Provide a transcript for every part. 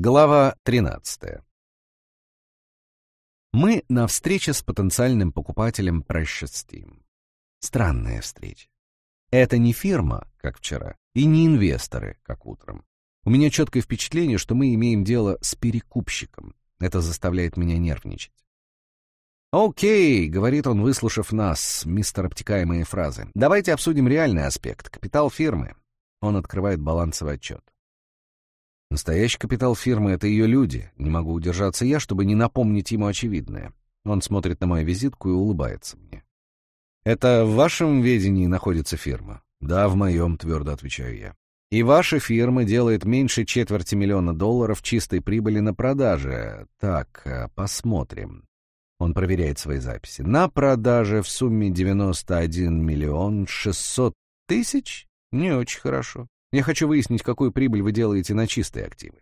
Глава 13. Мы на встрече с потенциальным покупателем Steam. Странная встреча. Это не фирма, как вчера, и не инвесторы, как утром. У меня четкое впечатление, что мы имеем дело с перекупщиком. Это заставляет меня нервничать. «Окей», — говорит он, выслушав нас, мистер обтекаемые фразы. «Давайте обсудим реальный аспект, капитал фирмы». Он открывает балансовый отчет. Настоящий капитал фирмы — это ее люди. Не могу удержаться я, чтобы не напомнить ему очевидное. Он смотрит на мою визитку и улыбается мне. «Это в вашем ведении находится фирма?» «Да, в моем», — твердо отвечаю я. «И ваша фирма делает меньше четверти миллиона долларов чистой прибыли на продаже. Так, э, посмотрим». Он проверяет свои записи. «На продаже в сумме 91 миллион 600 тысяч? Не очень хорошо. Я хочу выяснить, какую прибыль вы делаете на чистые активы.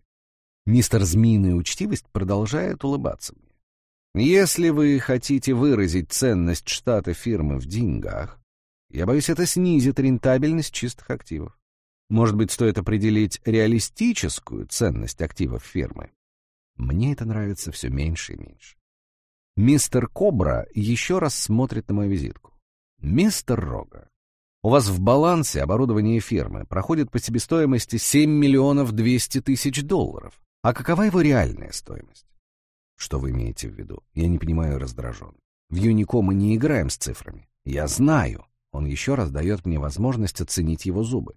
Мистер Змеиная учтивость продолжает улыбаться мне. Если вы хотите выразить ценность штата фирмы в деньгах, я боюсь, это снизит рентабельность чистых активов. Может быть, стоит определить реалистическую ценность активов фирмы? Мне это нравится все меньше и меньше. Мистер Кобра еще раз смотрит на мою визитку. Мистер Рога, у вас в балансе оборудование фирмы проходит по себестоимости 7 миллионов 200 тысяч долларов. А какова его реальная стоимость? Что вы имеете в виду? Я не понимаю раздражен. В Юнико мы не играем с цифрами. Я знаю. Он еще раз дает мне возможность оценить его зубы.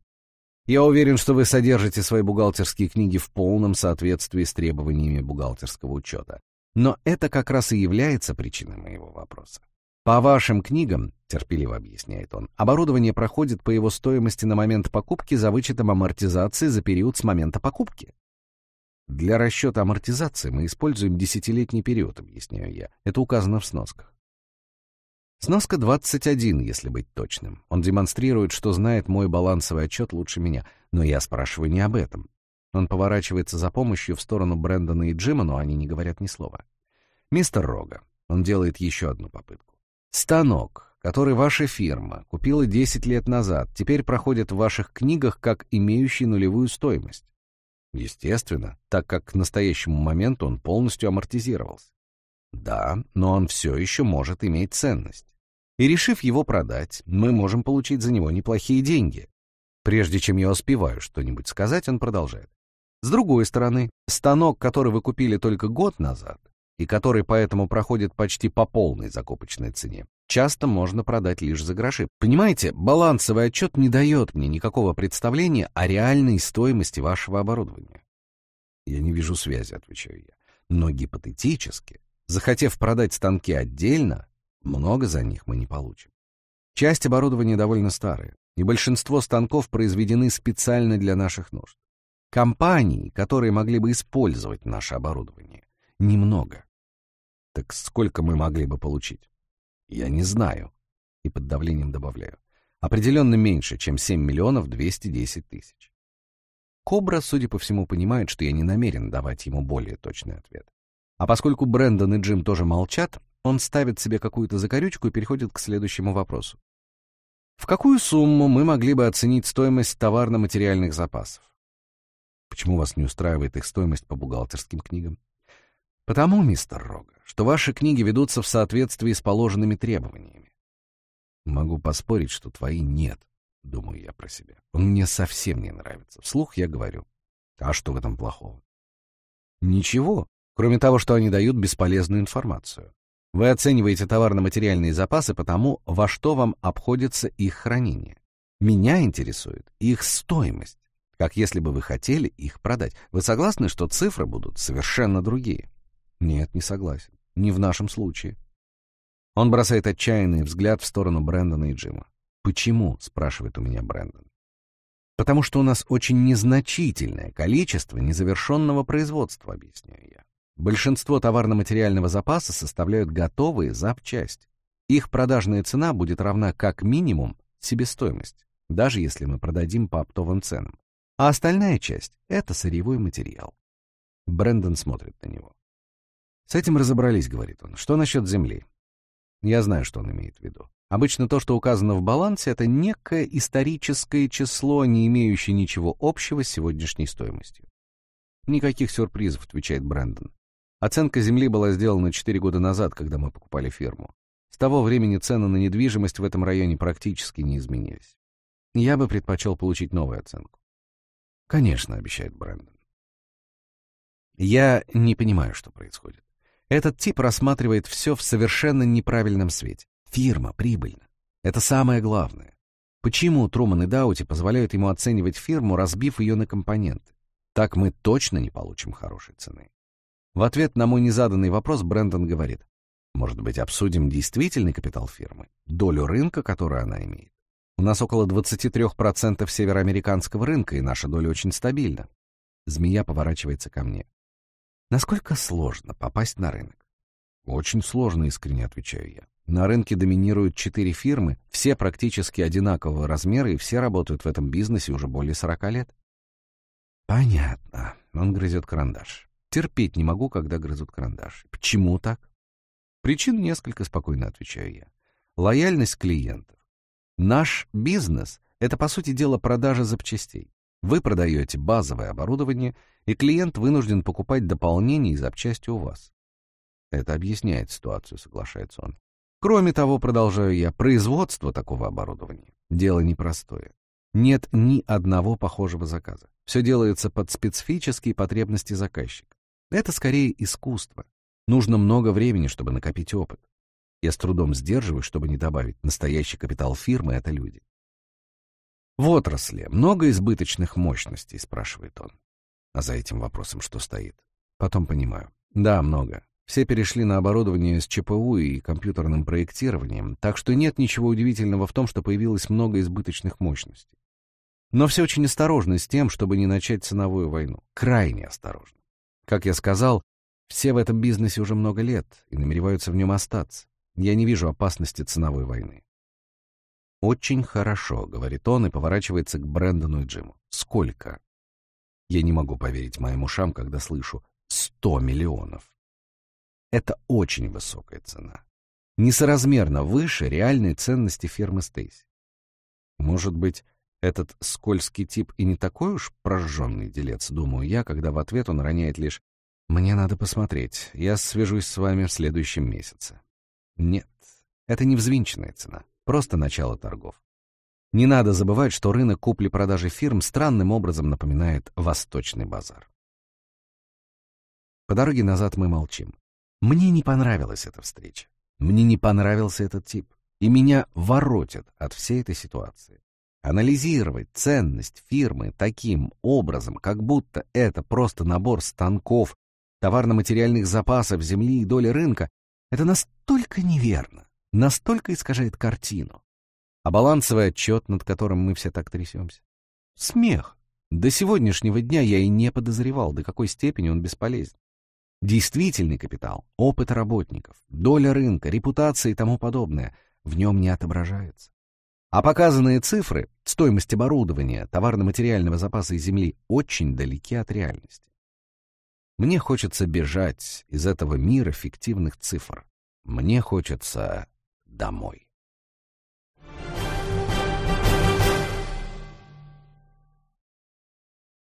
Я уверен, что вы содержите свои бухгалтерские книги в полном соответствии с требованиями бухгалтерского учета. Но это как раз и является причиной моего вопроса. По вашим книгам, терпеливо объясняет он, оборудование проходит по его стоимости на момент покупки за вычетом амортизации за период с момента покупки. Для расчета амортизации мы используем десятилетний период, объясняю я. Это указано в сносках. Сноска 21, если быть точным. Он демонстрирует, что знает мой балансовый отчет лучше меня, но я спрашиваю не об этом. Он поворачивается за помощью в сторону Брэндона и Джима, но они не говорят ни слова. Мистер Рога. Он делает еще одну попытку. Станок, который ваша фирма купила 10 лет назад, теперь проходит в ваших книгах как имеющий нулевую стоимость. Естественно, так как к настоящему моменту он полностью амортизировался. Да, но он все еще может иметь ценность. И решив его продать, мы можем получить за него неплохие деньги. Прежде чем я успеваю что-нибудь сказать, он продолжает. С другой стороны, станок, который вы купили только год назад, и который поэтому проходит почти по полной закупочной цене, часто можно продать лишь за гроши. Понимаете, балансовый отчет не дает мне никакого представления о реальной стоимости вашего оборудования. Я не вижу связи, отвечаю я. Но гипотетически, захотев продать станки отдельно, много за них мы не получим. Часть оборудования довольно старая, и большинство станков произведены специально для наших нужд. Компаний, которые могли бы использовать наше оборудование, немного. Так сколько мы могли бы получить? Я не знаю. И под давлением добавляю. Определенно меньше, чем 7 миллионов 210 тысяч. Кобра, судя по всему, понимает, что я не намерен давать ему более точный ответ. А поскольку Брэндон и Джим тоже молчат, он ставит себе какую-то закорючку и переходит к следующему вопросу. В какую сумму мы могли бы оценить стоимость товарно-материальных запасов? Почему вас не устраивает их стоимость по бухгалтерским книгам? Потому, мистер Рога, что ваши книги ведутся в соответствии с положенными требованиями. Могу поспорить, что твои нет, думаю я про себя. Он мне совсем не нравится. Вслух я говорю. А что в этом плохого? Ничего, кроме того, что они дают бесполезную информацию. Вы оцениваете товарно-материальные запасы потому, во что вам обходится их хранение. Меня интересует их стоимость, как если бы вы хотели их продать. Вы согласны, что цифры будут совершенно другие? Нет, не согласен. Не в нашем случае. Он бросает отчаянный взгляд в сторону Брэндона и Джима. «Почему?» — спрашивает у меня Брэндон. «Потому что у нас очень незначительное количество незавершенного производства», — объясняю я. Большинство товарно-материального запаса составляют готовые запчасти. Их продажная цена будет равна как минимум себестоимости, даже если мы продадим по оптовым ценам. А остальная часть — это сырьевой материал. Брэндон смотрит на него. «С этим разобрались», — говорит он. «Что насчет земли?» Я знаю, что он имеет в виду. Обычно то, что указано в балансе, это некое историческое число, не имеющее ничего общего с сегодняшней стоимостью. Никаких сюрпризов, отвечает Брэндон. Оценка земли была сделана 4 года назад, когда мы покупали ферму. С того времени цены на недвижимость в этом районе практически не изменились. Я бы предпочел получить новую оценку. Конечно, обещает Брэндон. Я не понимаю, что происходит. Этот тип рассматривает все в совершенно неправильном свете. Фирма прибыльна. Это самое главное. Почему Труман и Даути позволяют ему оценивать фирму, разбив ее на компоненты? Так мы точно не получим хорошей цены. В ответ на мой незаданный вопрос Брэндон говорит, может быть, обсудим действительный капитал фирмы, долю рынка, которую она имеет. У нас около 23% североамериканского рынка, и наша доля очень стабильна. Змея поворачивается ко мне. Насколько сложно попасть на рынок? Очень сложно, искренне отвечаю я. На рынке доминируют четыре фирмы, все практически одинакового размера, и все работают в этом бизнесе уже более 40 лет. Понятно. Он грызет карандаш. Терпеть не могу, когда грызут карандаш. Почему так? Причин несколько, спокойно отвечаю я. Лояльность клиентов. Наш бизнес — это, по сути дела, продажа запчастей. Вы продаете базовое оборудование, и клиент вынужден покупать дополнения и запчасти у вас. Это объясняет ситуацию, соглашается он. Кроме того, продолжаю я, производство такого оборудования — дело непростое. Нет ни одного похожего заказа. Все делается под специфические потребности заказчика. Это скорее искусство. Нужно много времени, чтобы накопить опыт. Я с трудом сдерживаюсь, чтобы не добавить, настоящий капитал фирмы — это люди. В отрасли много избыточных мощностей, спрашивает он. А за этим вопросом что стоит? Потом понимаю. Да, много. Все перешли на оборудование с ЧПУ и компьютерным проектированием, так что нет ничего удивительного в том, что появилось много избыточных мощностей. Но все очень осторожны с тем, чтобы не начать ценовую войну. Крайне осторожны. Как я сказал, все в этом бизнесе уже много лет и намереваются в нем остаться. Я не вижу опасности ценовой войны. «Очень хорошо», — говорит он и поворачивается к Брэндону и Джиму. «Сколько?» Я не могу поверить моим ушам, когда слышу «сто миллионов». Это очень высокая цена. Несоразмерно выше реальной ценности фермы Стейси. Может быть, этот скользкий тип и не такой уж прожженный делец, думаю я, когда в ответ он роняет лишь «Мне надо посмотреть, я свяжусь с вами в следующем месяце». Нет, это не взвинченная цена, просто начало торгов. Не надо забывать, что рынок купли-продажи фирм странным образом напоминает восточный базар. По дороге назад мы молчим. Мне не понравилась эта встреча. Мне не понравился этот тип. И меня воротит от всей этой ситуации. Анализировать ценность фирмы таким образом, как будто это просто набор станков, товарно-материальных запасов земли и доли рынка, это настолько неверно, настолько искажает картину. А балансовый отчет, над которым мы все так трясемся? Смех. До сегодняшнего дня я и не подозревал, до какой степени он бесполезен. Действительный капитал, опыт работников, доля рынка, репутация и тому подобное в нем не отображается. А показанные цифры, стоимость оборудования, товарно-материального запаса и земли очень далеки от реальности. Мне хочется бежать из этого мира фиктивных цифр. Мне хочется домой.